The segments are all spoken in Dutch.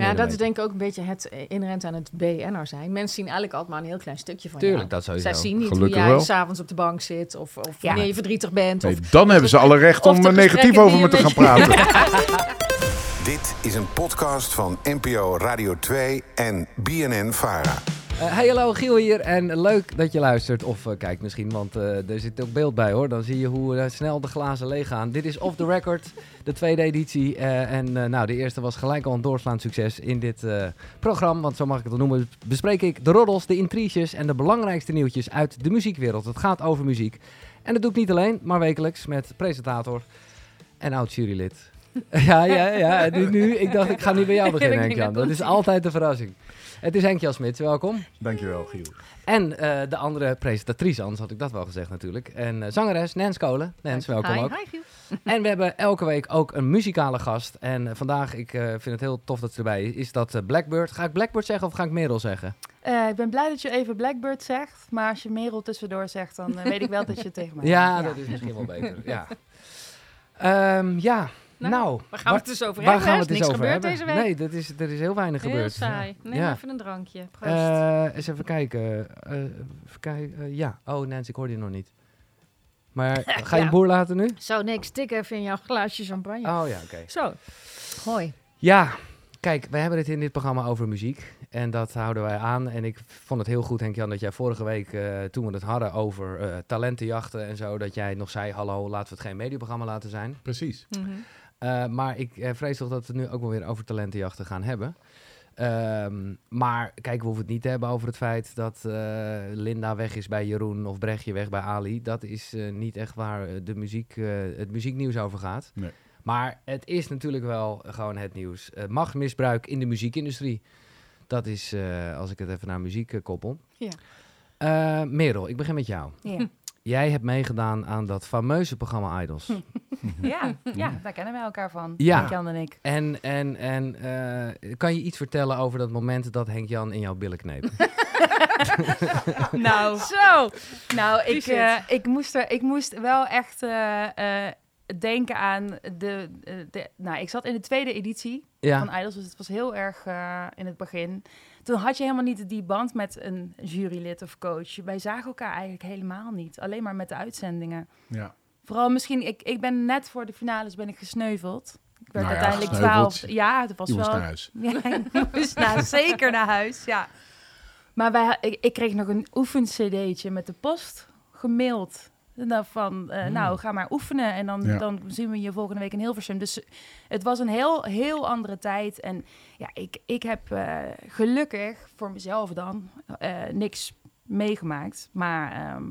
Ja, dat is denk ik ook een beetje het eh, inherent aan het BN'er zijn. Mensen zien eigenlijk altijd maar een heel klein stukje van Tuurlijk, jou. dat sowieso. Zij zien niet Gelukkig hoe jij s'avonds op de bank zit of, of Ja. wanneer je verdrietig bent. Nee, of, dan hebben ze alle recht om eh, negatief over me te je gaan praten. Dit is een podcast van NPO Radio 2 en BNN Eh, hey, hallo, Giel hier. En leuk dat je luistert. Of eh, kijkt misschien, want eh, er zit ook beeld bij hoor. Dan zie je hoe snel de glazen leeg gaan. Dit is Off the Record, de tweede editie. En nou, de eerste was gelijk al een doorslaand succes in dit programma. Want zo mag ik het noemen. Bespreek ik de roddels, de intriges en de belangrijkste nieuwtjes uit de muziekwereld. Het gaat over muziek. En dat doe ik niet alleen, maar wekelijks met presentator en oud jurylid. ja, ja, ja. Nu, nu, ik dacht, ik ga nu bij jou beginnen, Henk-Jan. dat is altijd de verrassing. Het is Henk-Jan Smits, welkom. Dankjewel, Giel. En eh, de andere presentatrice, anders had ik dat wel gezegd natuurlijk. En eh, zangeres Nens Kolen. Nens, welkom Hi, ook. hi Giel. En we hebben elke week ook een muzikale gast. En eh, vandaag, ik eh, vind het heel tof dat ze erbij is, is dat Blackbird. Ga ik Blackbird zeggen of ga ik Merel zeggen? Eh, ik ben blij dat je even Blackbird zegt, maar als je Merel tussendoor zegt, dan weet ik wel dat je het tegen mij Ja, hebt. dat is misschien wel beter. Ja. Ehm, ja, nou, Nou, Waar gaan we het dus over waar hebben? gaan we hè? het Is eens niks over gebeurd hebben? deze week? Nee, dat is, er is heel weinig Heel gebeurd. saai. Neem Ja. even een drankje. Proost. Eh, eens even kijken. Eh, even kijken. Eh, ja. Oh, Nens, ik hoorde je nog niet. Maar ga je Ja. een boer laten nu? Zo, niks. Tik even in jouw glaasje champagne. Oh ja, oké. Zo. Hoi. Ja, kijk, wij hebben het in dit programma over muziek. En dat houden wij aan. En ik vond het heel goed, Henk-Jan, dat jij vorige week, eh, toen we het hadden over eh, talentenjachten en zo, dat jij nog zei, hallo, laten we het geen medieprogramma laten zijn. Precies. Mhm. Eh, maar ik eh, vrees toch dat we het nu ook wel weer over talentenjachten gaan hebben. Ehm, maar kijk, we hoeven het niet te hebben over het feit dat eh, Linda weg is bij Jeroen of Brechtje weg bij Ali. Dat is eh, niet echt waar de muziek, eh, het muzieknieuws over gaat. Nee. Maar het is natuurlijk wel gewoon het nieuws. Eh, machtsmisbruik in de muziekindustrie. Dat is, eh, als ik het even naar muziek koppel. Ja. Eh, Merel, ik begin met jou. Ja. Jij hebt meegedaan aan dat fameuze programma Idols. Ja, ja, daar kennen wij elkaar van, Ja. Jan en ik. En, en, en eh, kan je iets vertellen over dat moment dat Henk-Jan in jouw billen kneep? Nou, Zo. nou ik, eh, ik, moest er, ik moest wel echt eh, eh, denken aan de, eh, de... Nou, ik zat in de tweede editie ja. van Idols, dus het was heel erg eh, in het begin. Toen had je helemaal niet die band met een jurylid of coach. Wij zagen elkaar eigenlijk helemaal niet. Alleen maar met de uitzendingen. Ja. Vooral misschien, ik, ik ben net voor de finales ben ik gesneuveld. Ik werd Nou ja, uiteindelijk twaalf. Ja, het was Je wel. moest naar huis. Ja, ik moest naar, zeker naar huis, ja. Maar wij, ik, ik kreeg nog een oefen-cd'tje met de post gemaild. Van, eh, nou, ga maar oefenen en dan, Ja. dan zien we je volgende week in Hilversum. Dus het was een heel, heel andere tijd. En ja, ik, ik heb eh, gelukkig voor mezelf dan eh, niks meegemaakt. Maar ehm,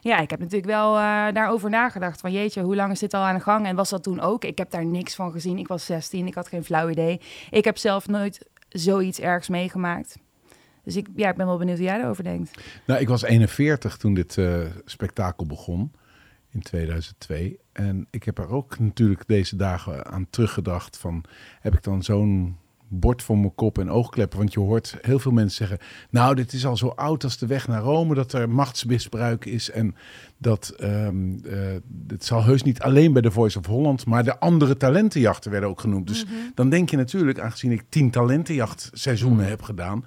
ja, ik heb natuurlijk wel eh, daarover nagedacht. Van jeetje, hoe lang is dit al aan de gang? En was dat toen ook? Ik heb daar niks van gezien. Ik was 16, ik had geen flauw idee. Ik heb zelf nooit zoiets ergs meegemaakt. Dus ik, ja, ik ben wel benieuwd hoe jij erover denkt. Nou, ik was 41 toen dit eh, spektakel begon in 2002. En ik heb er ook natuurlijk deze dagen aan teruggedacht van... heb ik dan zo'n bord voor mijn kop en oogkleppen? Want je hoort heel veel mensen zeggen... nou, dit is al zo oud als de weg naar Rome... dat er machtsmisbruik is en dat... eh, het zal heus niet alleen bij The Voice of Holland... maar de andere talentenjachten werden ook genoemd. Dus dan denk je natuurlijk, aangezien ik tien talentenjachtseizoenen heb gedaan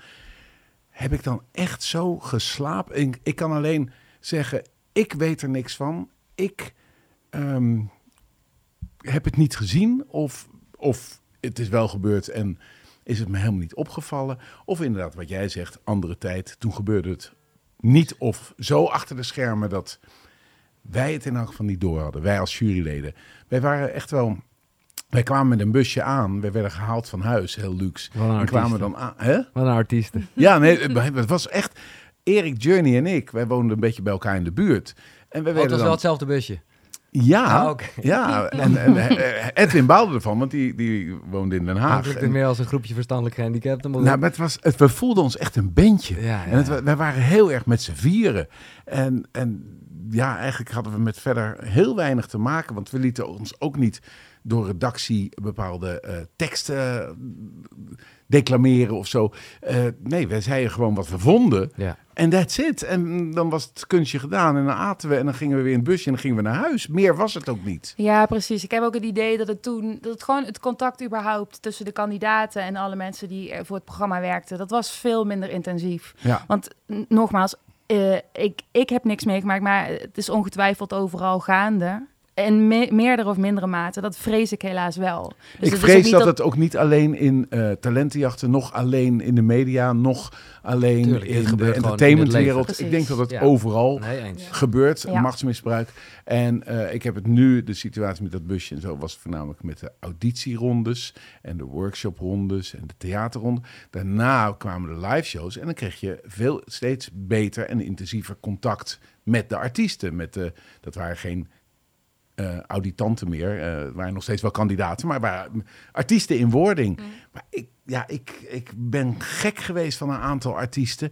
heb ik dan echt zo geslapen? Ik, ik kan alleen zeggen, ik weet er niks van. Ik ehm, heb het niet gezien of, of het is wel gebeurd en is het me helemaal niet opgevallen. Of inderdaad, wat jij zegt, andere tijd, toen gebeurde het niet of zo achter de schermen dat wij het in elk geval niet door hadden. Wij als juryleden. Wij waren echt wel... Wij kwamen met een busje aan. Wij werden gehaald van huis, heel luxe. Wat een En kwamen dan aan. Hè? Wat een artiesten. Ja, nee, het was echt... Erik, Journey en ik, wij woonden een beetje bij elkaar in de buurt. En wij Oh, het werden was wel hetzelfde busje. Ja, Ah, ja. En, en eh, Edwin baalde ervan, want die, die woonde in Den Haag. En- meer als een groepje verstandelijk gehandicapten. maar nou, maar het was, het, we voelden ons echt een bandje. Ja, ja, En het, wij waren heel erg met z'n vieren. En, en ja, eigenlijk hadden we met verder heel weinig te maken. Want we lieten ons ook niet door redactie bepaalde eh, teksten eh, declameren of zo. Eh, nee, wij zeiden gewoon wat we vonden. Ja. En that's it. En dan was het kunstje gedaan. En dan aten we en dan gingen we weer in het busje en dan gingen we naar huis. Meer was het ook niet. Ja, precies. Ik heb ook het idee dat het toen, dat het gewoon het contact überhaupt tussen de kandidaten en alle mensen die er voor het programma werkten, dat was veel minder intensief. Ja. Want nogmaals, eh, ik, ik heb niks meegemaakt, maar het is ongetwijfeld overal gaande. En me meerdere of mindere mate, dat vrees ik helaas wel. Dus ik vrees niet dat, het ook niet alleen in eh, talentenjachten, nog alleen in de media, nog alleen Tuurlijk, in de entertainmentwereld. Ik denk dat het Ja. overal Nee, gebeurt, Ja. machtsmisbruik. En eh, ik heb het nu, de situatie met dat busje en zo, was voornamelijk met de auditierondes en de workshoprondes en de theaterronde. Daarna kwamen de live shows en dan kreeg je veel steeds beter en intensiever contact met de artiesten. Met de, dat waren geen eh, auditanten meer, het waren nog steeds wel kandidaten, maar waren artiesten in wording. Maar ik, ja, ik, ik ben gek geweest van een aantal artiesten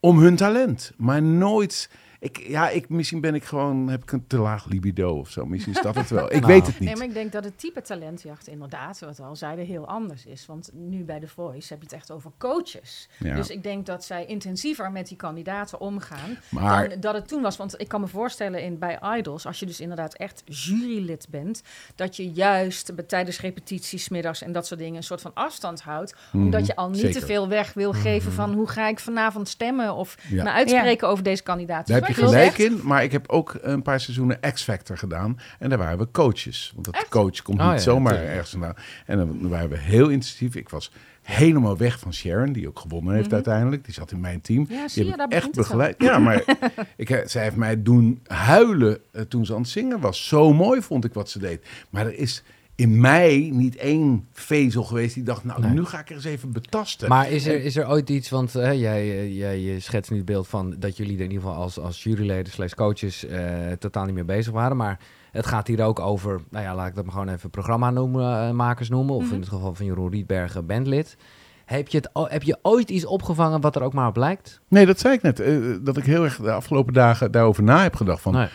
om hun talent, maar nooit. Ik, ja, ik, misschien ben ik gewoon, heb ik een te laag libido of zo. Misschien is dat het wel. Ik Nou. weet het niet. Nee, maar ik denk dat het type talentjacht inderdaad, wat we al zeiden, heel anders is. Want nu bij The Voice heb je het echt over coaches. Ja. Dus ik denk dat zij intensiever met die kandidaten omgaan Maar dan dat het toen was. Want ik kan me voorstellen in, bij Idols, als je dus inderdaad echt jurylid bent, dat je juist bij- tijdens repetities, middags en dat soort dingen een soort van afstand houdt. Omdat je al niet Mhm. Zeker. Mhm. te veel weg wil geven van hoe ga ik vanavond stemmen of Ja. me uitspreken over deze kandidaat. Je gelijk in. Maar ik heb ook een paar seizoenen X-Factor gedaan. En daar waren we coaches. Want dat coach komt Oh, niet ja, zomaar natuurlijk. ergens vandaan. En dan waren we heel intensief. Ik was helemaal weg van Sharon, die ook gewonnen heeft uiteindelijk. Die zat in mijn team. Mhm. Ja, Die je, heb echt begeleid. Ja, maar ik, eh, zij heeft mij doen huilen eh, toen ze aan het zingen was. Zo mooi vond ik wat ze deed. Maar er is in mij niet één vezel geweest die dacht, nou, Nee. nu ga ik er eens even betasten. Maar is er, is er ooit iets, want eh, jij, eh, jij je schetst nu het beeld van dat jullie er in ieder geval als, als juryleden slash coaches eh, totaal niet mee bezig waren. Maar het gaat hier ook over, nou ja, laat ik dat maar gewoon even programma noemen, eh, makers noemen. Of in het geval van Jeroen Rietbergen, bandlid. Heb je, het, heb je ooit iets opgevangen wat er ook maar op lijkt? Nee, dat zei ik net. eh, dat ik heel erg de afgelopen dagen daarover na heb gedacht. Van, Nee.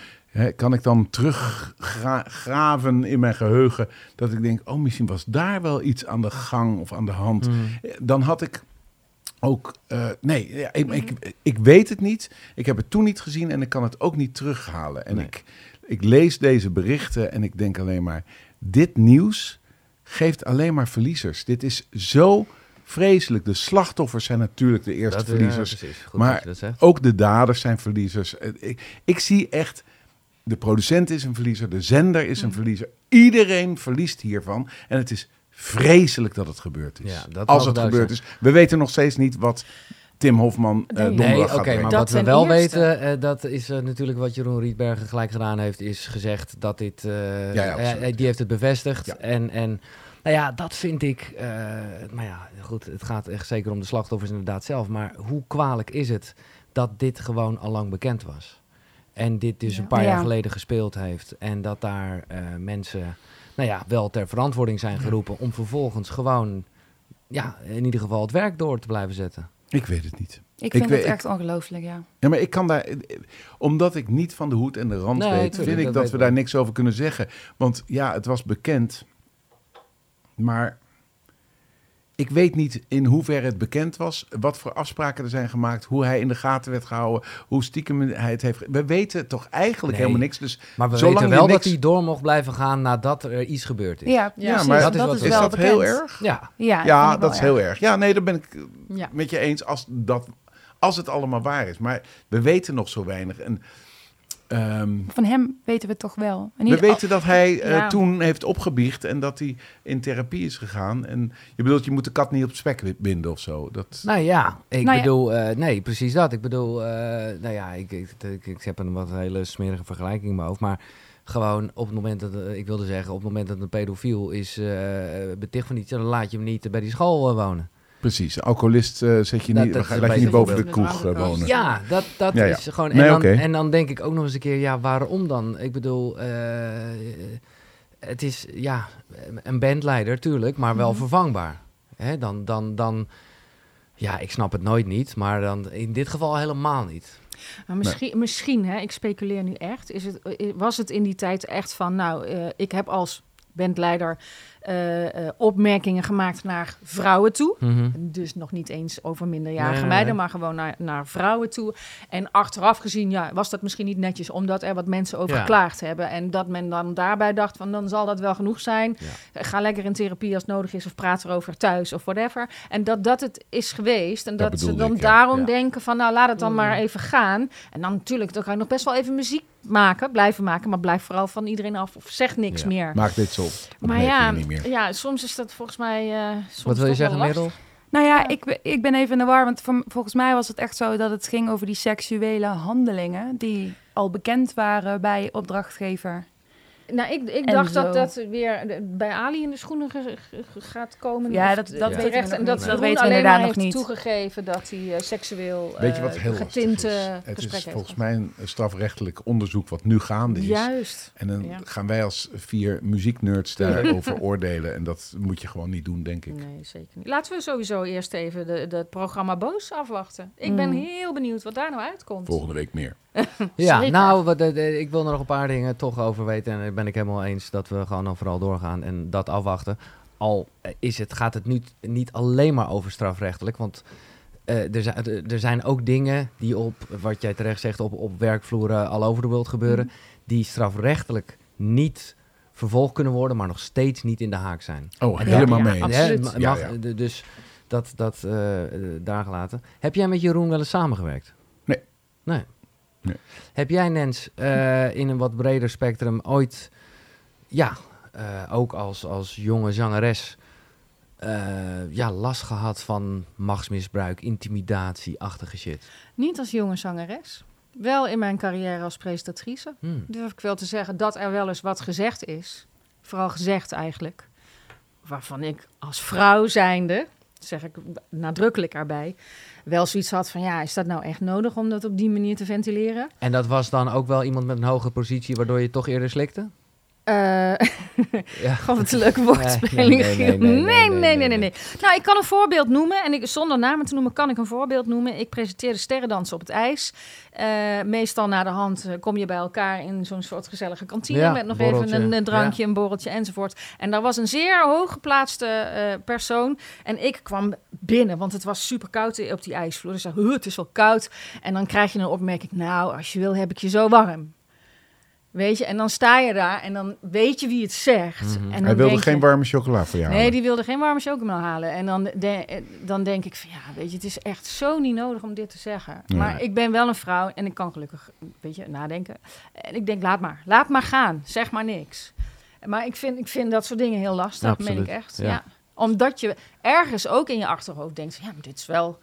Kan ik dan teruggraven in mijn geheugen dat ik denk, oh, misschien was daar wel iets aan de gang of aan de hand. Mm. Eh, Dan had ik ook, eh, nee, ja, ik, ik, ik weet het niet. Ik heb het toen niet gezien en ik kan het ook niet terughalen. En Nee. ik, ik lees deze berichten en ik denk alleen maar, dit nieuws geeft alleen maar verliezers. Dit is zo vreselijk. De slachtoffers zijn natuurlijk de eerste Dat, verliezers. precies. Goed Maar dat je dat zegt. Ook de daders zijn verliezers. Eh, Ik, ik zie echt, de producent is een verliezer, de zender is een Mm. verliezer. Iedereen verliest hiervan. En het is vreselijk dat het gebeurd is. Ja, dat Als het gebeurd is. We weten nog steeds niet wat Tim Hofman eh Nee. donderdag Nee, gaat oké, maar Dat wat we wel eerste. weten, eh, dat is eh, natuurlijk wat Jeroen Rietbergen gelijk gedaan heeft, is gezegd dat dit, eh, Ja, ja, eh, absoluut. die heeft het bevestigd. Ja. En, en nou ja, dat vind ik, eh maar ja, goed, het gaat echt zeker om de slachtoffers inderdaad zelf, maar hoe kwalijk is het dat dit gewoon al lang bekend was? En dit dus Ja. een paar Ja. jaar geleden gespeeld heeft en dat daar eh, mensen, nou ja, wel ter verantwoording zijn geroepen om vervolgens gewoon, ja, in ieder geval het werk door te blijven zetten. Ik weet het niet. Ik vind weet- het echt ongelooflijk, ja. Ja, maar ik kan daar, omdat ik niet van de hoed en de rand Nee, weet, vind ik dat we daar niks over kunnen zeggen. Want ja, het was bekend, maar ik weet niet in hoeverre het bekend was, wat voor afspraken er zijn gemaakt, hoe hij in de gaten werd gehouden, hoe stiekem hij het heeft. We weten toch eigenlijk Nee. helemaal niks. Dus Maar we Zolang weten wel niks- dat hij door mocht blijven gaan nadat er iets gebeurd is. Ja, Ja, maar dat is is wel dat bekend. heel erg? Ja, Ja, dat is heel erg. Ja, nee, daar ben ik Ja. met je eens als, dat, als het allemaal waar is. Maar we weten nog zo weinig. En, ehm, Van hem weten we toch wel. En we weten dat hij eh, toen heeft opgebiecht en dat hij in therapie is gegaan. En je bedoelt, je moet de kat niet op het spek binden of zo. Dat, nou ja, ik Nou ja. bedoel, eh, nee, precies dat. Ik bedoel, eh, nou ja, ik, ik, ik, ik heb een wat hele smerige vergelijking in mijn hoofd, maar gewoon op het moment dat, ik wilde zeggen, op het moment dat een pedofiel is eh beticht van iets, dan laat je hem niet bij die school wonen. Precies, alcoholist eh, zet je Dat- niet, dat laat je niet boven de kroeg eh, wonen. Ja, dat, dat Ja, ja. is gewoon. En, Nee, dan, oké. en dan denk ik ook nog eens een keer, ja, waarom dan? Ik bedoel, eh, het is ja, een bandleider, tuurlijk, maar wel Mhm. vervangbaar. Hè, dan, dan, dan, ja, ik snap het nooit niet, maar dan in dit geval helemaal niet. Maar misschien, misschien hè, ik speculeer nu echt, is het, was het in die tijd echt van, nou, eh, ik heb als bandleider eh, eh, opmerkingen gemaakt naar vrouwen toe. Mhm. Dus nog niet eens over minderjarige Nee, meiden, nee. maar gewoon naar, naar vrouwen toe. En achteraf gezien, ja, was dat misschien niet netjes, omdat er wat mensen over Ja. geklaagd hebben. En dat men dan daarbij dacht van, dan zal dat wel genoeg zijn. Ga lekker in therapie als nodig is, of praat erover thuis of whatever. En dat dat het is geweest. En Dat dat, ze dan ik, daarom Ja. denken van, nou, laat het dan Mm. maar even gaan. En dan natuurlijk, dan kan je nog best wel even muziek maken, blijven maken, maar blijf vooral van iedereen af of zeg niks Ja. meer. Maak dit zo. Maar ja, je niet meer. Ja, soms is dat volgens mij. eh, soms Wat wil je zeggen. Merel? Nou ja, ik, ik ben even in de war, want volgens mij was het echt zo dat het ging over die seksuele handelingen die al bekend waren bij opdrachtgever. Nou, ik, ik dacht dat zo. dat weer bij Ali in de schoenen ge- ge- ge- gaat komen. Ja, dat- dat Ja. weten we terecht. En dat Dat weten we alleen inderdaad maar nog heeft niet. toegegeven dat hij eh, seksueel Weet je wat eh, heel lastig getinte is? Het is heeft volgens mij een strafrechtelijk onderzoek wat nu gaande is. Juist. En dan Ja. gaan wij als vier muzieknerds daarover oordelen. En dat moet je gewoon niet doen, denk ik. Nee, zeker niet. Laten we sowieso eerst even het programma Boos afwachten. Ik ben Mm. heel benieuwd wat daar nou uitkomt. Volgende week meer. Ja, Zeker. nou, wat, eh, eh, ik wil er nog een paar dingen toch over weten. En daar ben ik helemaal eens dat we gewoon dan vooral doorgaan en dat afwachten. Al eh, is het, gaat het nu niet alleen maar over strafrechtelijk. Want eh, er, zijn, er- zijn ook dingen die op, wat jij terecht zegt, op, op werkvloeren al over de wereld gebeuren. Die strafrechtelijk niet vervolgd kunnen worden, maar nog steeds niet in de haak zijn. Oh, En helemaal ja, mee eens. absoluut. Ja, mag- ja. Dus dat, dat daar gelaten. Heb jij met Jeroen wel eens samengewerkt? Nee. Nee. Nee. Heb jij, Nens, eh, in een wat breder spectrum ooit, ja, eh, ook als, als jonge zangeres, eh, ja, last gehad van machtsmisbruik, intimidatie-achtige shit? Niet als jonge zangeres. Wel in mijn carrière als presentatrice. Hmm. Durf ik wel te zeggen dat er wel eens wat gezegd is. Vooral gezegd eigenlijk. Waarvan ik als vrouw zijnde, zeg ik nadrukkelijk erbij, wel zoiets had van ja, is dat nou echt nodig om dat op die manier te ventileren? En dat was dan ook wel iemand met een hoge positie, waardoor je toch eerder slikte? Eh Ja. Gewoon wat een leuke woordspeling. Nee, nee, nee, Nee nee, Nou, ik kan een voorbeeld noemen. En ik, zonder namen te noemen, kan ik een voorbeeld noemen. Ik presenteerde sterrendansen op het ijs. Eh, meestal na de hand eh, kom je bij elkaar in zo'n soort gezellige kantine. Ja, met nog borreltje, even een, een drankje, een borreltje enzovoort. En daar was een zeer hooggeplaatste eh persoon. En ik kwam binnen, want het was super koud op die ijsvloer. Dus ik zei, "Huh, het is wel koud. En dan krijg je een opmerking, nou, als je wil heb ik je zo warm. Weet je, en dan sta je daar en dan weet je wie het zegt. Mhm. en dan Hij wilde geen je, warme chocola voor jou. Nee, halen. die wilde geen warme chocomel halen. En dan, de- dan denk ik van ja, weet je, het is echt zo niet nodig om dit te zeggen. Maar ik ben wel een vrouw en ik kan gelukkig, weet je, nadenken. En ik denk, laat maar, laat maar gaan, zeg maar niks. Maar ik vind, ik vind dat soort dingen heel lastig, meen Absoluut, ik echt. ja. Ja. Omdat je ergens ook in je achterhoofd denkt, van, ja, maar dit is wel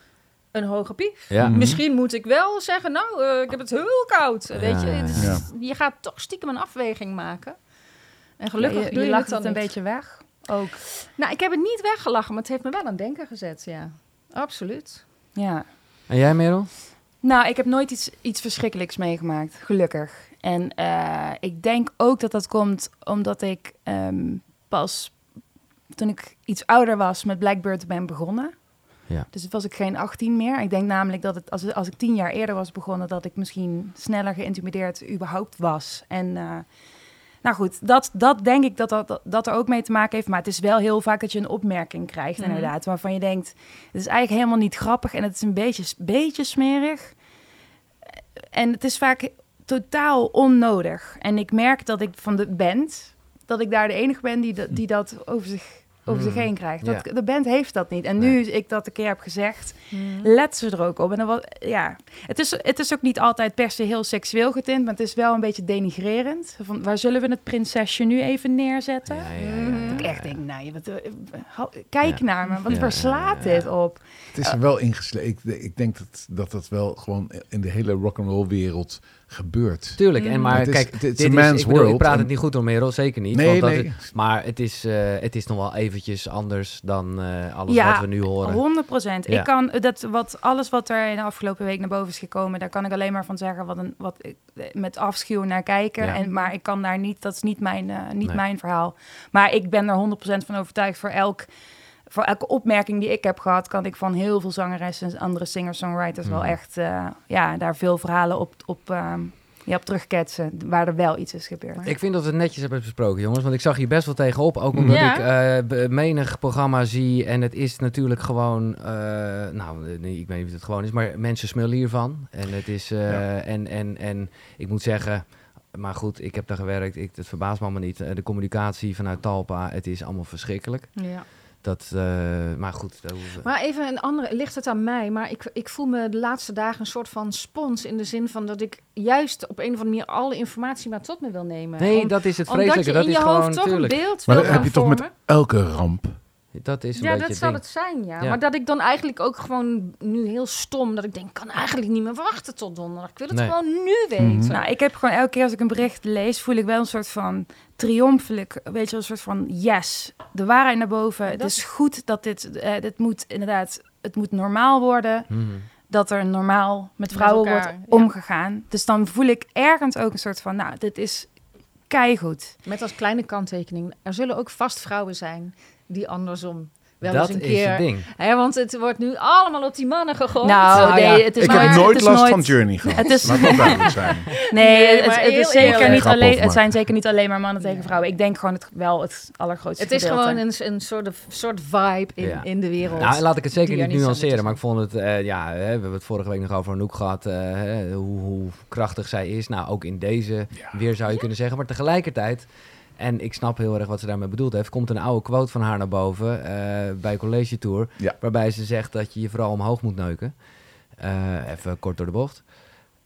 een hoge pief. Ja. Mhm. Misschien moet ik wel zeggen, nou, eh, ik heb het heel koud. Weet je, Ja, Het is- ja. je gaat toch stiekem een afweging maken. En gelukkig je, doe je je, lacht het dan het een niet. beetje weg. Ook. Nou, ik heb het niet weggelachen, maar het heeft me wel aan het denken gezet, ja. Absoluut. Ja. En jij, Merel? Nou, ik heb nooit iets, iets verschrikkelijks meegemaakt, gelukkig. En eh, ik denk ook dat dat komt omdat ik ehm, pas toen ik iets ouder was met Blackbird ben begonnen. Ja. Dus was ik geen 18 meer. Ik denk namelijk dat het, als, als ik tien jaar eerder was begonnen, dat ik misschien sneller geïntimideerd überhaupt was. En eh, nou goed, dat, dat denk ik dat, dat dat er ook mee te maken heeft. Maar het is wel heel vaak dat je een opmerking krijgt, Mhm. inderdaad. Waarvan je denkt, het is eigenlijk helemaal niet grappig en het is een beetje, beetje smerig. En het is vaak totaal onnodig. En ik merk dat ik van de band, dat ik daar de enige ben die, dat- die dat over zich, over zich Mm. heen krijgt. Dat, Ja. De band heeft dat niet. En Nee. nu ik dat een keer heb gezegd, let ze er ook op. En dan was, ja, het is, het is ook niet altijd per se heel seksueel getint, maar het is wel een beetje denigrerend. Van, waar zullen we het prinsesje nu even neerzetten? Ja, ja, ja, ja, Dat ik echt denk, nou, je, wat, eh, kijk Ja. naar me, want Ja, waar ja, slaat ja. dit op? Het is er wel ingeslepen. Ik, ik denk dat, dat dat wel gewoon in de hele rock'n'roll wereld gebeurt. Tuurlijk, en maar Het is- kijk, het dit is ik, bedoel, ik world praat en- het niet goed om Merel, zeker niet. Nee, want dat nee. is- maar het is, eh, het is nog wel eventjes anders dan eh, alles Ja, wat we nu horen. 100 procent. Ja. Ik kan dat wat alles wat er in de afgelopen week naar boven is gekomen, daar kan ik alleen maar van zeggen wat een wat ik eh, met afschuw naar kijken. Ja. En maar ik kan daar niet, dat is niet mijn, eh, niet Nee. mijn verhaal. Maar ik ben er 100% van overtuigd voor elk. Voor elke opmerking die ik heb gehad, kan ik van heel veel zangeressen en andere singer-songwriters wel Mhm. echt eh, ja, daar veel verhalen op, op, ehm, je op terugketsen waar er wel iets is gebeurd. Ik vind dat we het netjes hebben besproken, jongens. Want ik zag hier best wel tegenop. Ook omdat Ja. ik eh, b- menig programma zie. En het is natuurlijk gewoon... eh, nou, nee, ik weet niet of het gewoon is. Maar mensen smullen hiervan. En het is... eh, Ja. en, en, en ik moet zeggen... Maar goed, ik heb daar gewerkt. Ik, het verbaast me allemaal niet. De communicatie vanuit Talpa, het is allemaal verschrikkelijk. Ja. Dat, eh, maar goed, we- Maar even een andere, ligt het aan mij? Maar ik, ik voel me de laatste dagen een soort van spons in de zin van dat ik juist op een of andere manier alle informatie maar tot me wil nemen. Nee, Om- dat is het omdat je vreselijke. Dat in is je gewoon hoofd toch natuurlijk. een beeld Maar wil dat heb gaan je toch met vormen. elke ramp. Dat is een Ja, beetje dat het zal ding. het zijn, ja. Ja. Maar dat ik dan eigenlijk ook gewoon nu heel stom, dat ik denk, ik kan eigenlijk niet meer wachten tot donderdag. Ik wil het Nee. gewoon nu weten. Mhm. Nou, ik heb gewoon elke keer als ik een bericht lees, voel ik wel een soort van triomfelijk, weet je, wel, een soort van yes, de waarheid naar boven. Het Dat is is- goed dat dit, eh, dit moet inderdaad, het moet normaal worden, Mhm. dat er normaal met vrouwen elkaar, wordt ja. omgegaan. Dus dan voel ik ergens ook een soort van, nou, dit is keigoed. Met als kleine kanttekening, er zullen ook vast vrouwen zijn die andersom wel Dat eens een is keer... het ding. Hè, want het wordt nu allemaal op die mannen gegooid. Nou, Nou nee, ja, het is Ik heb het nooit is last nooit- van Journey gehad. Het is- Laat dat duidelijk zijn. Nee, Nee, het, maar het heel is zeker niet alleen, het zijn zeker niet alleen maar mannen tegen vrouwen. Ik denk gewoon het, wel het allergrootste Het is gedeelte. gewoon een, een soort, soort vibe in, Ja. in de wereld. Nou, laat ik het zeker er niet nuanceren, maar ik vond het, eh, ja, hè, we hebben het vorige week nog over Anouk gehad, eh, hè, hoe, hoe krachtig zij is. Nou, ook in deze weer zou je kunnen zeggen, maar tegelijkertijd, en ik snap heel erg wat ze daarmee bedoeld heeft, komt een oude quote van haar naar boven eh, bij College Tour, Ja. waarbij ze zegt dat je je vooral omhoog moet neuken. Eh, even kort door de bocht.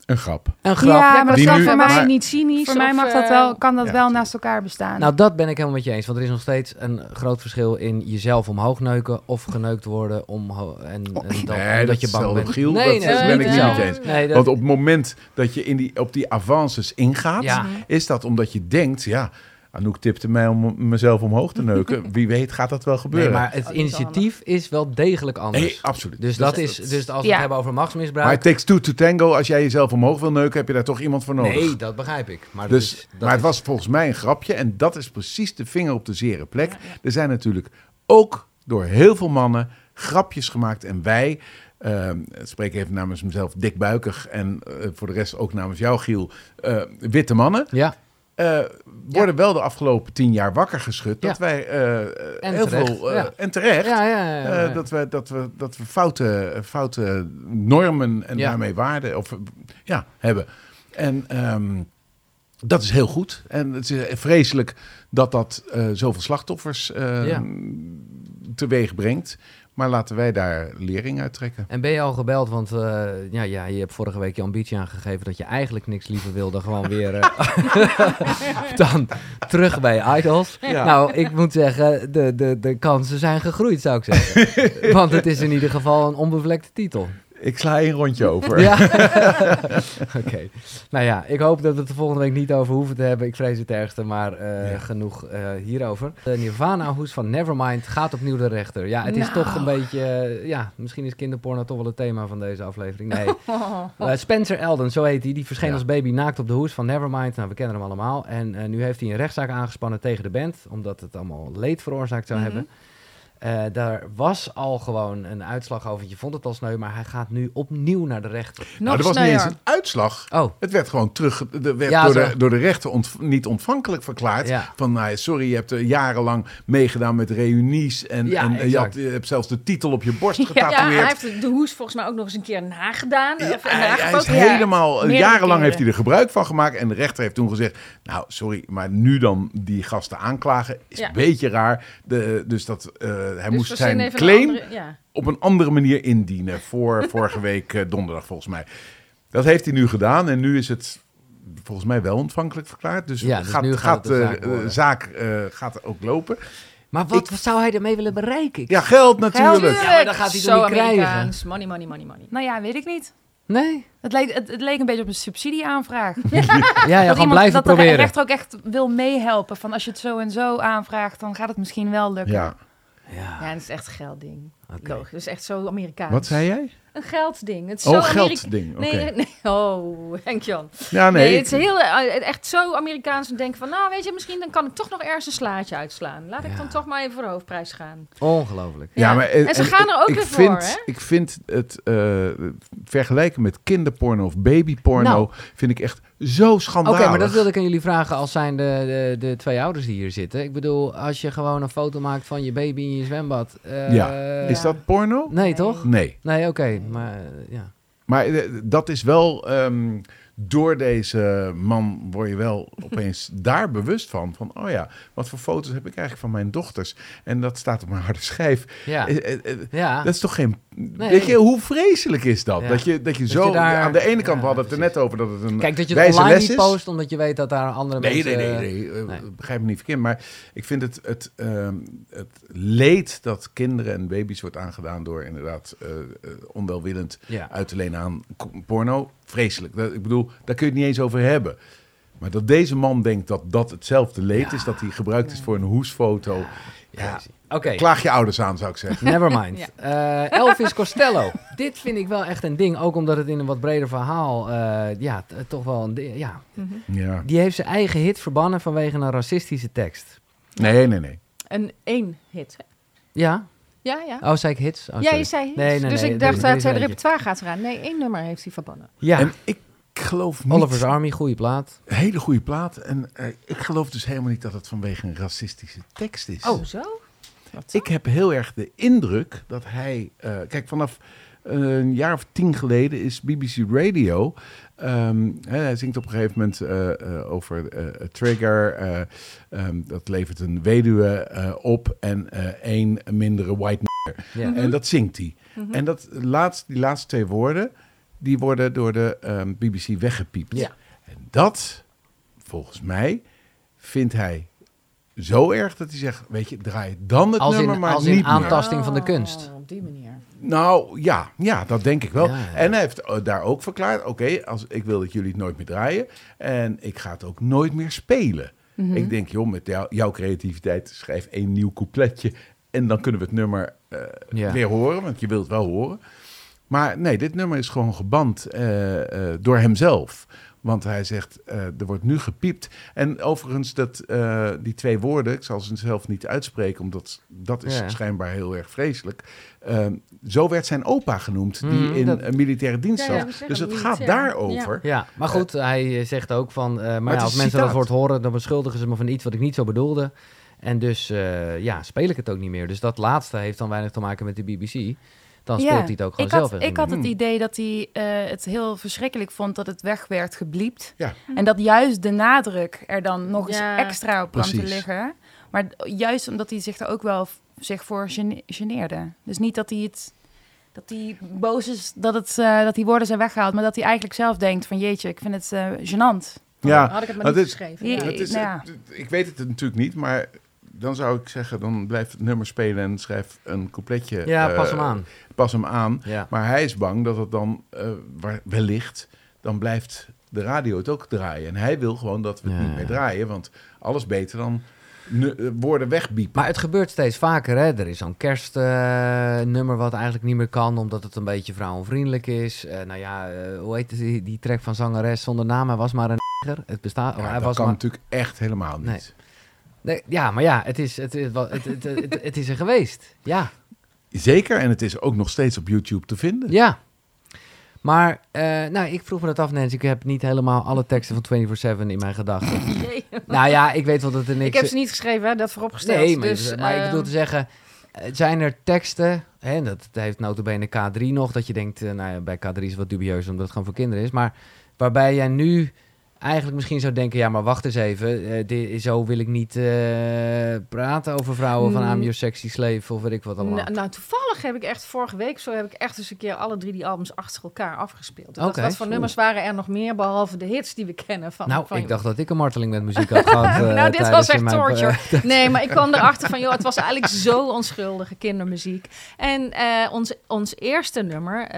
Een grap. Een grap. Ja, maar maar dat is voor mij, niet cynisch? voor mij mag dat eh, wel, kan dat ja, wel naast elkaar bestaan. Nou, dat ben ik helemaal met je eens. Want er is nog steeds een groot verschil in jezelf omhoog neuken of geneukt worden omho- en, en dat, Oh, nee, omdat dat je bang bent. Giel. Nee, Dat nee, ben dat ik niet met je eens. Nee, dat- Want op het moment dat je in die, op die avances ingaat, Ja. is dat omdat je denkt, ja, Anouk tipte mij om mezelf omhoog te neuken. Wie weet gaat dat wel Nee, gebeuren. maar het Oh, initiatief is wel degelijk anders. Nee, absoluut. Dus dat is, dus als we Ja. het hebben over Maar machtsmisbruik. het takes two to tango. Als jij jezelf omhoog wil neuken, heb je daar toch iemand voor nodig. Nee, dat begrijp ik. Maar, dat Dus, is, dat maar het is- was volgens mij een grapje. En dat is precies de vinger op de zere plek. Er zijn natuurlijk ook door heel veel mannen grapjes gemaakt. En wij, ehm, ik spreek even namens mezelf, dikbuikig. En eh, voor de rest ook namens jou, Giel, eh, witte mannen. Ja, eh, worden wel de afgelopen tien jaar wakker geschud. Dat Ja. wij eh, En heel terecht, veel... eh, ja. En terecht. dat, we, dat, we, dat we foute, foute normen en daarmee waarden of, ja, hebben. En ehm, dat is heel goed. En het is vreselijk dat dat zoveel slachtoffers eh, Ja. teweeg brengt. Maar laten wij daar lering uit trekken. En ben je al gebeld? Want eh, ja, ja, je hebt vorige week je ambitie aangegeven dat je eigenlijk niks liever wil dan gewoon weer eh, dan terug bij Idols. Ja. Nou, ik moet zeggen, de, de, de kansen zijn gegroeid, zou ik zeggen. Want het is in ieder geval een onbevlekte titel. Ik sla een rondje over. Ja. Oké. Nou ja, ik hoop dat we het de volgende week niet over hoeven te hebben. Ik vrees het ergste, maar eh, Ja. genoeg eh, hierover. De Nirvana-hoes van Nevermind gaat opnieuw de rechter. Ja, het is Nou. toch een beetje... eh, ja, misschien is kinderporno toch wel het thema van deze aflevering. Nee. Spencer Eldon, zo heet hij. Die verscheen Ja. als baby naakt op de hoes van Nevermind. Nou, we kennen hem allemaal. En eh, nu heeft hij een rechtszaak aangespannen tegen de band. Omdat het allemaal leed veroorzaakt zou Mhm. hebben. Eh, daar was al gewoon een uitslag over. Je vond het al sneu, maar hij gaat nu opnieuw naar de rechter. Nog nou, er was niet eens een uitslag. Oh, Het werd gewoon terug, de, werd Ja, door, de, door de rechter ont- niet ontvankelijk verklaard. Ja. Van, nou, sorry, je hebt er jarenlang meegedaan met reunies. En, Ja, en je, had, je hebt zelfs de titel op je borst Ja, getatoeëerd. hij heeft de hoes volgens mij ook nog eens een keer nagedaan. Ja, of hij, hij is. Ja. helemaal, jarenlang heeft hij er gebruik van gemaakt. En de rechter heeft toen gezegd, nou sorry, maar nu dan die gasten aanklagen is Ja. een beetje raar. De, dus dat, eh, hij Dus moest zijn een claim andere- ja. op een andere manier indienen. Voor vorige week eh, donderdag volgens mij. Dat heeft hij nu gedaan en nu is het volgens mij wel ontvankelijk verklaard. Dus, Ja, dus gaat, nu gaat gaat het de zaak eh, gaat ook lopen. maar wat, wat zou hij ermee willen bereiken? Ja, geld natuurlijk. Ja, maar dan gaat hij Zo niet krijgen? Money, money, money, money. Nou ja, weet ik niet. Nee? Het leek, het, het leek een beetje op een subsidieaanvraag. Ja, ja, dat gewoon iemand, blijven dat proberen. de rechter ook echt wil meehelpen. Van als je het zo en zo aanvraagt, dan gaat het misschien wel lukken. Ja. Ja, Ja, dat is echt een geldding. oké. Logisch. Dat is echt zo Amerikaans. Wat zei jij? Een geldding. Het is Oh, zo geldding. Oké. Nee, nee, oh, Henk-Jan. Ja, nee. Nee, ik- het is heel, eh, echt zo Amerikaans en denken van, nou weet je, misschien dan kan ik toch nog ergens een slaatje uitslaan. Laat ik dan toch maar even voor de hoofdprijs gaan. Ongelooflijk. Ja, Ja. maar, eh, En ze gaan er ook ik weer vind, voor, hè? Ik vind het eh, vergelijken met kinderporno of babyporno Nou. vind ik echt zo Oké, schandalig. maar dat wilde ik aan jullie vragen als zijn de, de, de twee ouders die hier zitten. Ik bedoel, als je gewoon een foto maakt van je baby in je zwembad. eh, Ja. Is dat porno? Nee, Nee. toch? Nee. Nee, oké. Maar eh, ja. Maar eh, dat is wel... ehm, door deze man word je wel opeens daar bewust van. Van, oh ja, wat voor foto's heb ik eigenlijk van mijn dochters? En dat staat op mijn harde schijf. Ja. Eh, ja. Dat is toch geen... Weet je, hoe vreselijk is dat? Ja. Dat je, dat je Dat zo... je daar- aan de ene kant, ja, we hadden het er net over dat het een Kijk, dat je het online niet post, omdat je weet dat daar andere Nee, mensen... nee, nee, nee. eh, nee. Begrijp me niet verkeerd. Maar ik vind het, het, ehm, het leed dat kinderen en baby's wordt aangedaan door inderdaad eh, eh, onwelwillend Ja. uit te lenen aan porno, vreselijk. Dat, ik bedoel, daar kun je het niet eens over hebben. Maar dat deze man denkt dat dat hetzelfde leed Ja. is, dat hij gebruikt is voor een hoesfoto. Ja. Klaag je ouders aan, zou ik zeggen. never mind. Eh, Elvis Costello. Dit vind ik wel echt een ding. Ook omdat het in een wat breder verhaal... eh, ja, toch wel een ding. Ja. Ja. Die heeft zijn eigen hit verbannen vanwege een racistische tekst. Nee, nee, nee. Een één hit. Ja? Ja, ja. Oh, zei ik hits? Oh, ja, je zei hits. Nee, nee, dus nee, ik dacht dat eentje. repertoire gaat eraan. Nee, één nummer heeft hij verbannen. Ja, En ik geloof niet... Oliver's Army, goede plaat. Hele goede plaat. En eh, ik geloof dus helemaal niet dat het vanwege een racistische tekst is. Oh, zo? Ik heb heel erg de indruk dat hij. eh, kijk, vanaf een jaar of tien geleden is BBC Radio. ehm, hè, hij zingt op een gegeven moment eh, eh, over a Trigger. eh, ehm, dat levert een weduwe op en één mindere white. n- Ja. En dat zingt hij. En dat laatste, die laatste twee woorden. die worden door de ehm, BBC weggepiept. Ja. En dat, volgens mij, vindt hij zo erg dat hij zegt: Weet je, draai dan het Als in- nummer maar als in niet meer. aantasting van de kunst. Oh, op die manier. Nou ja, ja, dat denk ik wel. Ja, ja. En hij heeft eh, daar ook verklaard: Oké, als ik wil dat jullie het nooit meer draaien. En ik ga het ook nooit meer spelen. Mhm. Ik denk, joh, met jou- jouw creativiteit schrijf één nieuw coupletje. En dan kunnen we het nummer eh, Ja. weer horen, want je wilt het wel horen. Maar nee, dit nummer is gewoon geband eh, eh, door hemzelf. Want hij zegt, eh, er wordt nu gepiept. En overigens, dat, eh, die twee woorden, ik zal ze zelf niet uitspreken, omdat dat is Ja. schijnbaar heel erg vreselijk. Eh, zo werd zijn opa genoemd, die Mm, in dat- militaire dienst Ja, ja, zat. dus het militair. gaat daarover. Ja, maar goed, hij eh, zegt ook van... eh, maar is als mensen dat woord horen, dan beschuldigen ze me van iets wat ik niet zo bedoelde. En dus, eh, ja, speel ik het ook niet meer. Dus dat laatste heeft dan weinig te maken met de BBC. Dan speelt hij het ook gewoon ik zelf had, ik had het idee dat hij eh, het heel verschrikkelijk vond dat het weg werd gebliept. Ja. En dat juist de nadruk er dan nog eens extra op kwam te liggen. Maar juist omdat hij zich er ook wel zich voor gene- geneerde. Dus niet dat hij het... Dat hij boos is dat, het, eh, dat die woorden zijn weggehaald. Maar dat hij eigenlijk zelf denkt van jeetje, ik vind het eh gênant. Ja, Had ik het maar niet geschreven. Ja, Ja. Het is, nou ja. het- ik weet het natuurlijk niet, maar dan zou ik zeggen, dan blijf het nummer spelen en schrijf een coupletje. Ja, eh, pas hem aan. Pas hem aan. Ja. Maar hij is bang dat het dan, eh, wellicht, dan blijft de radio het ook draaien. En hij wil gewoon dat we het Ja. niet meer draaien, want alles beter dan eh, woorden wegbiepen. Maar het gebeurt steeds vaker, hè. Er is zo'n kerstnummer wat eigenlijk niet meer kan, omdat het een beetje vrouwenvriendelijk is. Eh, nou ja, eh, hoe heet die, die track van zangeres zonder naam? Hij was maar een. Het bestaat... Ja, oh, hij dat was kan maar... natuurlijk echt helemaal niet. Nee. Nee, ja, maar ja, het is, het, het, het, het, het, het is er geweest. Ja, Zeker, en het is ook nog steeds op YouTube te vinden. ja. Maar, eh, nou, ik vroeg me dat af, Nancy. Ik heb niet helemaal alle teksten van 24-7 in mijn gedachten. Jee. nou ja, ik weet wel dat er niks... Ik heb ze niet geschreven, hè, dat vooropgesteld. Nee, maar, dus, maar ik ehm, bedoel te zeggen... eh, Zijn er teksten, hè, dat heeft notabene K3 nog, dat je denkt, eh, nou ja, bij K3 is het wat dubieus omdat het gewoon voor kinderen is, maar waarbij jij nu eigenlijk misschien zou denken, ja, maar wacht eens even, eh, dit, zo wil ik niet eh, praten over vrouwen van Mm. I'm Your Sexy Slave of weet ik wat allemaal. Nou, nou, toevallig heb ik echt vorige week zo heb ik echt eens een keer alle drie die albums achter elkaar afgespeeld. Oké. Wat, wat voor nummers waren er nog meer behalve de hits die we kennen van? nou, van ik dacht dat ik een marteling met muziek had gehad. eh, nou, dit tijdens was echt torture. Nee, maar ik kwam erachter van, joh, het was eigenlijk zo onschuldige kindermuziek. En ons, ons eerste nummer,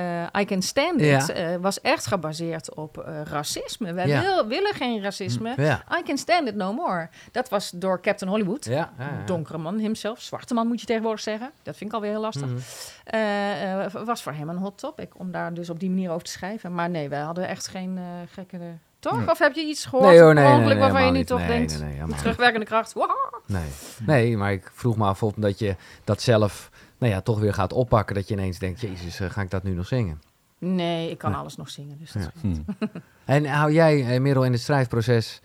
I Can Stand It, Ja. was echt gebaseerd op racisme. Wij Ja. wil- willen geen racisme. Ja. I can stand it no more. Dat was door Captain Hollywood. Ja. Donkere man himself. Zwarte man moet je tegenwoordig zeggen. Dat vind ik alweer heel lastig. Eh, was voor hem een hot topic om daar dus op die manier over te schrijven. Maar nee, wij hadden echt geen eh, gekke... Toch? Nee. Of heb je iets gehoord Nee hoor, nee, nee, waarvan je nu toch denkt... terugwerkende kracht. Wow. Nee. nee, maar ik vroeg me af of dat je dat zelf nou ja, toch weer gaat oppakken. Dat je ineens denkt, jezus, ga ik dat nu nog zingen? Nee, ik kan Nee. alles nog zingen. Dus dat Ja. is- Hm. En hou jij, eh, Merel, in het schrijfproces,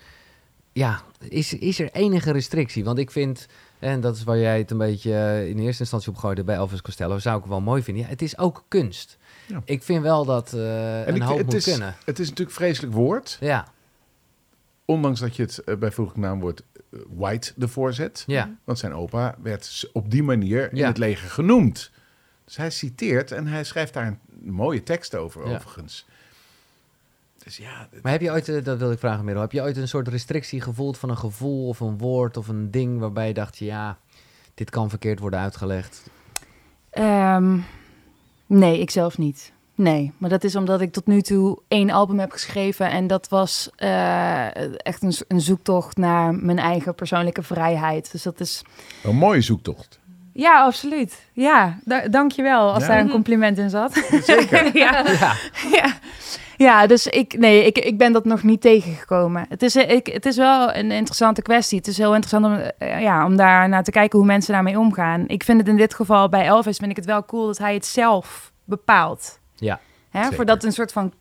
ja, is, is er enige restrictie? Want ik vind, en dat is waar jij het een beetje eh, in eerste instantie op gooide bij Elvis Costello, zou ik wel mooi vinden. Ja, het is ook kunst. Ja. Ik vind wel dat eh En een ik- hoop het moet is- kunnen. Het is natuurlijk een vreselijk woord. Ja, Ondanks dat je het eh, bij voeglijk naamwoord white ervoor zet. ja. Want zijn opa werd op die manier in Ja. het leger genoemd. Dus hij citeert en hij schrijft daar een mooie tekst over, Ja. overigens. Dus ja, Maar heb je ooit, eh, dat wil ik vragen, Merel, heb je ooit een soort restrictie gevoeld van een gevoel of een woord of een ding waarbij je dacht, ja, dit kan verkeerd worden uitgelegd? Ehm, nee, ik zelf niet. Nee, maar dat is omdat ik tot nu toe één album heb geschreven. En dat was eh, echt een, een zoektocht naar mijn eigen persoonlijke vrijheid. Dus dat is... een mooie zoektocht. Ja, absoluut. Ja, da dankjewel als Ja. daar een compliment in zat. Zeker. ja. Ja, ja. ja, dus ik, nee, ik, ik ben dat nog niet tegengekomen. Het is, eh, ik, het is wel een interessante kwestie. Het is heel interessant om, eh, ja, om daar naar te kijken hoe mensen daarmee omgaan. Ik vind het in dit geval bij Elvis vind ik het wel cool dat hij het zelf bepaalt. Ja, Hè? Voordat een soort van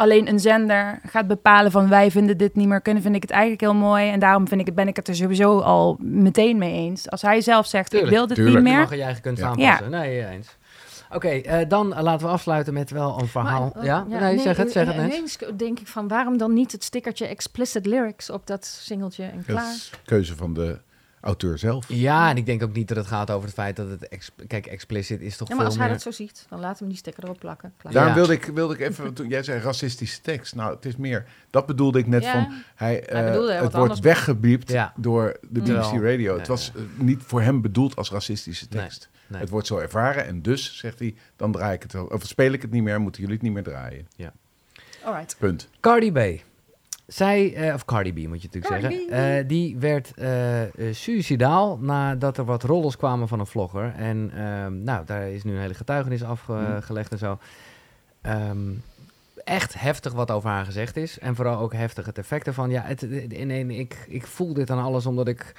alleen een zender gaat bepalen van wij vinden dit niet meer kunnen, vind ik het eigenlijk heel mooi. En daarom vind ik het, ben ik het er sowieso al meteen mee eens. Als hij zelf zegt, Tuurlijk, ik wil dit tuurlijk. niet je meer. mag je eigen kunst Ja. aanpassen. Nee, eens. Oké, eh, dan eh, laten we afsluiten met wel een verhaal. Maar, eh, ja? Nee, zeg het, zeg het net. Ineens denk ik van, waarom dan niet het stickertje explicit lyrics op dat singeltje en Dat klaar? is keuze van de auteur zelf. Ja, en ik denk ook niet dat het gaat over het feit dat het... ex- Kijk, explicit is toch Ja, maar als hij meer... dat zo ziet, dan laten we die sticker erop plakken. Klaar. Daarom Ja. wilde ik, wilde ik even, toen jij zei racistische tekst. Nou, het is meer, dat bedoelde ik net Ja. van, hij, eh, het wordt weggebiept Ja. door de BBC Terwijl- Radio. Ja, het was ja. eh, niet voor hem bedoeld als racistische tekst. nee. Het wordt zo ervaren en dus, zegt hij, dan draai ik het, of speel ik het niet meer, moeten jullie het niet meer draaien. Alright. Punt. Cardi B. Zij, eh, of Cardi B moet je natuurlijk Cardi zeggen. Eh, die werd eh, suicidaal nadat er wat rollers kwamen van een vlogger. En ehm, nou, daar is nu een hele getuigenis afgelegd en zo. Ehm, echt heftig wat over haar gezegd is. En vooral ook heftig het effect ervan. Ja, het, het- en, en ik, ik voel dit aan alles omdat ik...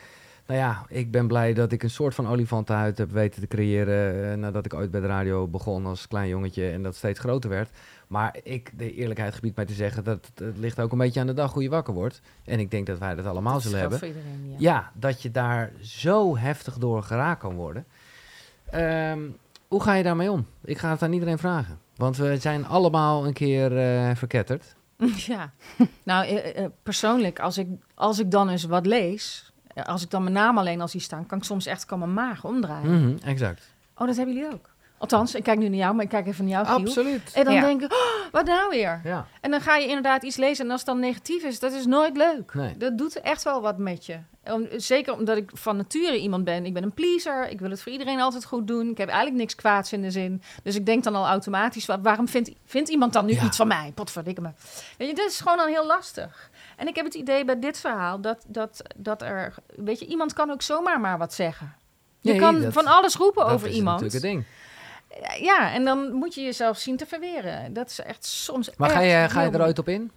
Nou ja, ik ben blij dat ik een soort van olifantenhuid heb weten te creëren... eh, nadat ik ooit bij de radio begon als klein jongetje en dat steeds groter werd. Maar ik, de eerlijkheid gebiedt mij te zeggen... dat het, ligt ook een beetje aan de dag hoe je wakker wordt. En ik denk dat wij dat allemaal Dat zullen hebben. voor iedereen, ja. Ja, dat je daar zo heftig door geraakt kan worden. Ehm, hoe ga je daarmee om? Ik ga het aan iedereen vragen. Want we zijn allemaal een keer eh, verketterd. Ja, nou eh, persoonlijk, als ik, als ik dan eens wat lees, als ik dan mijn naam alleen al zie staan, kan ik soms echt kan mijn maag omdraaien. Mhm, exact. Oh, dat hebben jullie ook. Althans, ik kijk nu naar jou, maar ik kijk even naar jou, Giel. Absoluut. En dan Ja. denk ik, oh, wat nou weer? Ja. En dan ga je inderdaad iets lezen en als het dan negatief is, dat is nooit leuk. Nee. Dat doet echt wel wat met je. Om- zeker omdat ik van nature iemand ben. Ik ben een pleaser. Ik wil het voor iedereen altijd goed doen. Ik heb eigenlijk niks kwaads in de zin. Dus ik denk dan al automatisch, wa- waarom vindt, vindt iemand dan nu Ja. iets van mij? Potverdikke me. Weet je, dit is gewoon dan heel lastig. En ik heb het idee bij dit verhaal dat, dat, dat er... Weet je, iemand kan ook zomaar maar wat zeggen. Je Nee, kan dat- van alles roepen Dat over is iemand. natuurlijk het ding. Ja, en dan moet je jezelf zien te verweren. Dat is echt soms Maar ga je, ga je er ooit op in?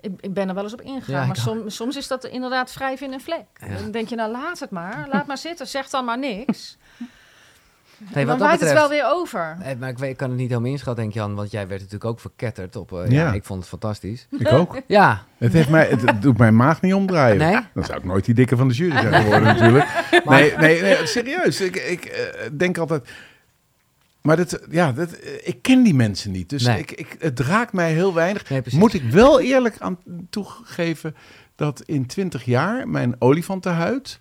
ik, ik ben er wel eens op ingegaan, Ja, maar soms, soms is dat inderdaad wrijven in een vlek. Ja. Dan denk je, nou laat het maar, laat maar zitten, zeg dan maar niks. Nee, dan dat het wel weer over. Eh, maar ik, weet, ik kan het niet helemaal inschatten, denk Jan. Want jij werd natuurlijk ook verketterd. Op, eh, Ja. ja. ik vond het fantastisch. Ik ook. Ja, Het, heeft mij, het, doet mijn maag niet omdraaien. Nee? Dan zou ik nooit die dikke van de jury zijn geworden natuurlijk. Nee, nee, nee, serieus. Ik, ik eh, denk altijd... Maar dat, ja, dat, eh, ik ken die mensen niet. Dus Nee. ik, ik, het raakt mij heel weinig. nee. Moet ik wel eerlijk aan toegeven dat in 20 jaar mijn olifantenhuid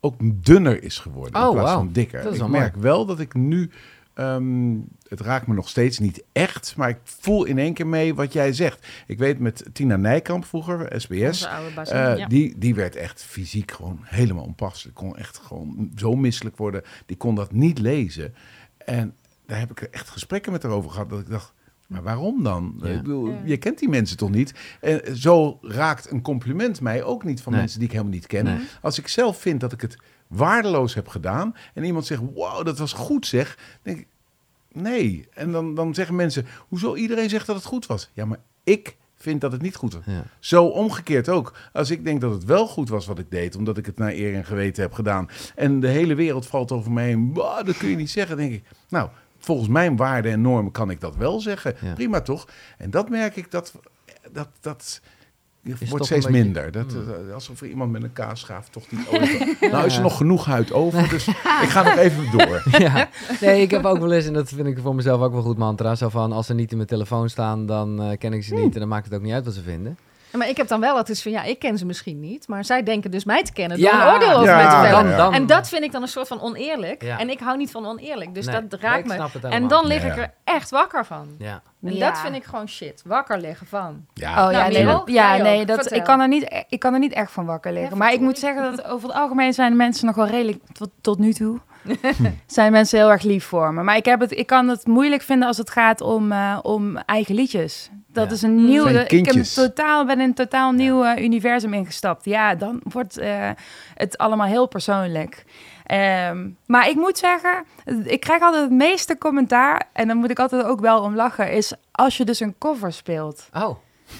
ook dunner is geworden Oh, in plaats van dikker. Dat is ik merk wel dat ik nu, ehm, het raakt me nog steeds niet echt, maar ik voel in één keer mee wat jij zegt. Ik weet met Tina Nijkamp vroeger, SBS, eh, ja. die, die werd echt fysiek gewoon helemaal onpasselijk. Kon echt gewoon zo misselijk worden. Die kon dat niet lezen. En daar heb ik echt gesprekken met haar over gehad. Dat ik dacht, Maar waarom dan? Ja. Ik bedoel, Ja. Je kent die mensen toch niet? En zo raakt een compliment mij ook niet van Nee. mensen die ik helemaal niet ken. Nee. Als ik zelf vind dat ik het waardeloos heb gedaan en iemand zegt, wow, dat was goed zeg, dan denk ik, nee. En dan, dan zeggen mensen, hoezo iedereen zegt dat het goed was? Ja, maar ik vind dat het niet goed was. Ja. Zo omgekeerd ook. Als ik denk dat het wel goed was wat ik deed, omdat ik het naar eer en geweten heb gedaan. En de hele wereld valt over mij heen. "Bah, dat kun je niet zeggen. denk ik, nou, volgens mijn waarden en normen kan ik dat wel zeggen. Ja. Prima toch? En dat merk ik, dat, dat, dat wordt steeds beetje- minder. Dat, eh, alsof er iemand met een kaasschaaf toch niet over. Nou is er nog genoeg huid over, dus ik ga nog even door. ja. Nee, ik heb ook wel eens, en dat vind ik voor mezelf ook wel goed mantra, zo van als ze niet in mijn telefoon staan, dan eh, ken ik ze niet en dan maakt het ook niet uit wat ze vinden. Maar ik heb dan wel wat is van, ja, ik ken ze misschien niet, maar zij denken dus mij te kennen Ja, door een oordeel over ja, mij te vellen. En dat vind ik dan een soort van oneerlijk. Ja. En ik hou niet van oneerlijk, dus Nee, dat nee, raakt me. het En dan lig Ja, ik ja. er echt wakker van. Ja. En Ja. dat vind ik gewoon shit. Wakker liggen van. Ja, Oh Nou, ja, nee, Merel, dat- ja, jij nee dat, Vertel. ik, kan er niet, ik kan er niet echt van wakker liggen. Ja, maar ik moet zeggen dat over het algemeen zijn de mensen nog wel redelijk, tot, tot nu toe, zijn mensen heel erg lief voor me. Maar ik, heb het, ik kan het moeilijk vinden als het gaat om, eh, om eigen liedjes. Dat Ja. is een nieuw, ik heb totaal, ben in een totaal nieuw universum ingestapt. Ja, dan wordt eh, het allemaal heel persoonlijk. Ehm, maar ik moet zeggen, ik krijg altijd het meeste commentaar, en dan moet ik altijd ook wel om lachen, is als je dus een cover speelt. Oh,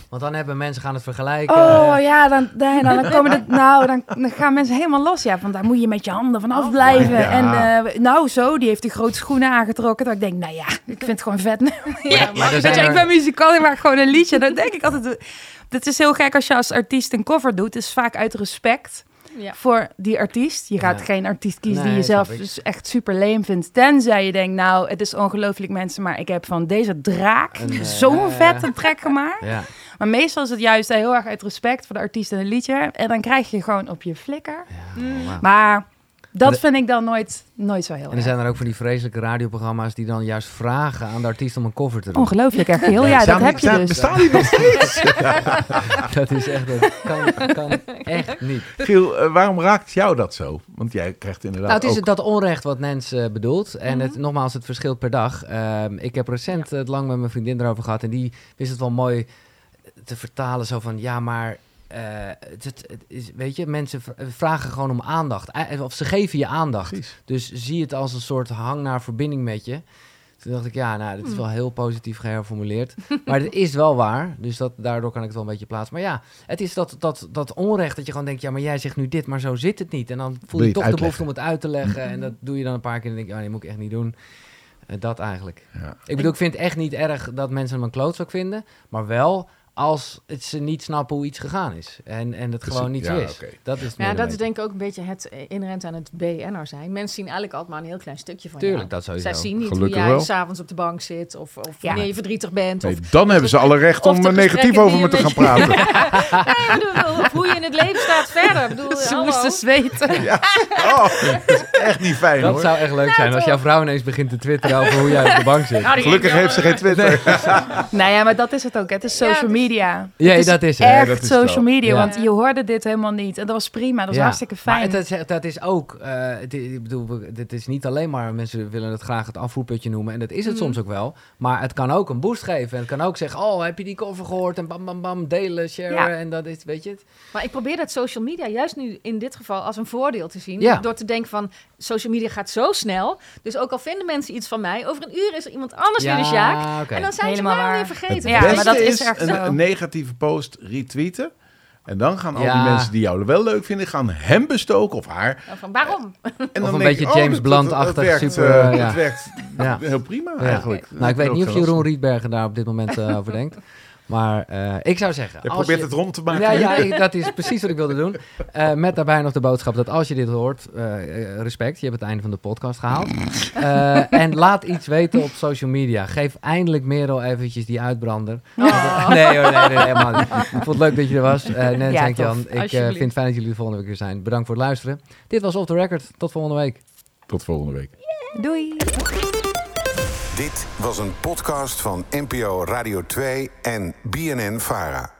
want dan hebben mensen gaan het vergelijken. Oh ja, dan, dan, dan komen het, nou, dan, dan gaan mensen helemaal los. Ja, want daar moet je met je handen van afblijven. Ja. En eh, nou zo, die heeft die grote schoenen aangetrokken. Dat ik denk, nou ja, ik vind het gewoon vet. ja, maar Weet je, er- ik ben muzikant, ik maak gewoon een liedje. Dan denk ik altijd, het is heel gek als je als artiest een cover doet. Het is vaak uit respect Ja. voor die artiest. Je gaat Ja. geen artiest kiezen Nee, die je zelf dus echt super leem vindt. Tenzij je denkt, nou, het is ongelooflijk mensen, maar ik heb van deze draak eh, zo'n vette track gemaakt. Ja. Maar meestal is het juist heel erg uit respect voor de artiest en het liedje. En dan krijg je gewoon op je flikker. Ja, Mm. wauw. Maar dat de- vind ik dan nooit, nooit zo heel En er erg. zijn er ook van die vreselijke radioprogramma's die dan juist vragen aan de artiest om een cover te doen. Ongelooflijk erg veel. Ja, dat heb je dus. Bestaan die nog steeds? Dat is echt, dat kan, kan echt niet. Giel, eh, waarom raakt jou dat zo? Want jij krijgt inderdaad Nou, het is ook... dat onrecht wat Nens eh, bedoelt. En het, nogmaals, het verschilt per dag. Ehm, ik heb recent het lang met mijn vriendin erover gehad. En die wist het wel mooi te vertalen. Zo van, ja, maar... eh, het, is, weet je, mensen v- vragen gewoon om aandacht. Eh, Of ze geven je aandacht. Precies. Dus zie het als een soort hang naar verbinding met je. Toen dacht ik, ja, nou, dit is wel heel positief geherformuleerd. maar het is wel waar. Dus dat, daardoor kan ik het wel een beetje plaatsen. Maar ja, het is dat, dat, dat onrecht dat je gewoon denkt... ja, maar jij zegt nu dit, maar zo zit het niet. En dan voel je toch de behoefte om het uit te leggen. En dat doe je dan een paar keer en dan denk je... oh, nee, moet ik echt niet doen. Eh, dat eigenlijk. Ja. Ik bedoel, ik vind het echt niet erg dat mensen hem een klootzak vinden. Maar wel als het ze niet snappen hoe iets gegaan is. En, en het Dus gewoon niet ja, is. Dat is Ja, dat is denk ik ook een beetje het inherent aan het BN'er zijn. Mensen zien eigenlijk altijd maar een heel klein stukje van Tuurlijk, jou. dat sowieso. Zij zien niet Gelukkig hoe jij s'avonds op de bank zit of, of Ja. wanneer je verdrietig bent. Of, Nee, dan hebben ze alle recht of om eh, negatief over me te gaan praten. Ja, ik bedoel, of hoe je in het leven staat verder. Ik bedoel, Ze hallo. moesten zweten. Ja. Oh, dat is echt niet fijn Dat hoor. zou echt leuk zijn als jouw vrouw ineens begint te twitteren over hoe jij op de bank zit. Nou, Gelukkig heeft ze geen Twitter. Nou ja, maar dat is het ook. Het is social is- media. Ja, het is dat is echt dat is het social wel. media, Ja. want je hoorde dit helemaal niet. En dat was prima, dat was Ja, hartstikke fijn. Maar het is, dat is ook, eh, het, is- ik bedoel, we- dit is niet alleen maar, mensen willen het graag het afvoerputje noemen. En dat is het Mhm. soms ook wel. Maar het kan ook een boost geven. En het kan ook zeggen, oh, heb je die cover gehoord? En bam, bam, bam, delen, sharen. Ja. En dat is, weet je het? Maar ik probeer dat social media juist nu in dit geval als een voordeel te zien. Ja. Door te denken van, social media gaat zo snel. Dus ook al vinden mensen iets van mij, over een uur is er iemand anders weer de Sjaak. En dan zijn Helemaal ze mij waar. weer vergeten. Het Ja, beste maar dat is is echt een, zo. een negatieve post retweeten. En dan gaan al Ja. die mensen die jou wel leuk vinden, gaan hem bestoken of haar. Van, waarom? En Of dan een denk beetje oh, James dat- dat- dat Blunt-achtig, werkt, super, eh, ja. Het werkt Ja. heel prima Ja. eigenlijk. Nou, ik weet niet of Jeroen Jeroen Rietbergen daar op dit moment eh, over denkt. Maar eh, ik zou zeggen... Je probeert je- het rond te maken. Ja, ja ik- dat is precies wat ik wilde doen. Eh, met daarbij nog de boodschap dat als je dit hoort, eh, respect, je hebt het einde van de podcast gehaald. Eh, en laat iets weten op social media. Geef eindelijk Merel eventjes die uitbrander. Oh. Nee hoor, nee, nee, helemaal niet. Ik vond het leuk dat je er was. Eh Nens Ja, en Jan, ik vind het fijn dat jullie de volgende week weer zijn. Bedankt voor het luisteren. Dit was Off The Record. Tot volgende week. Tot volgende week. Doei. Dit was een podcast van NPO Radio 2 en BNN Vara.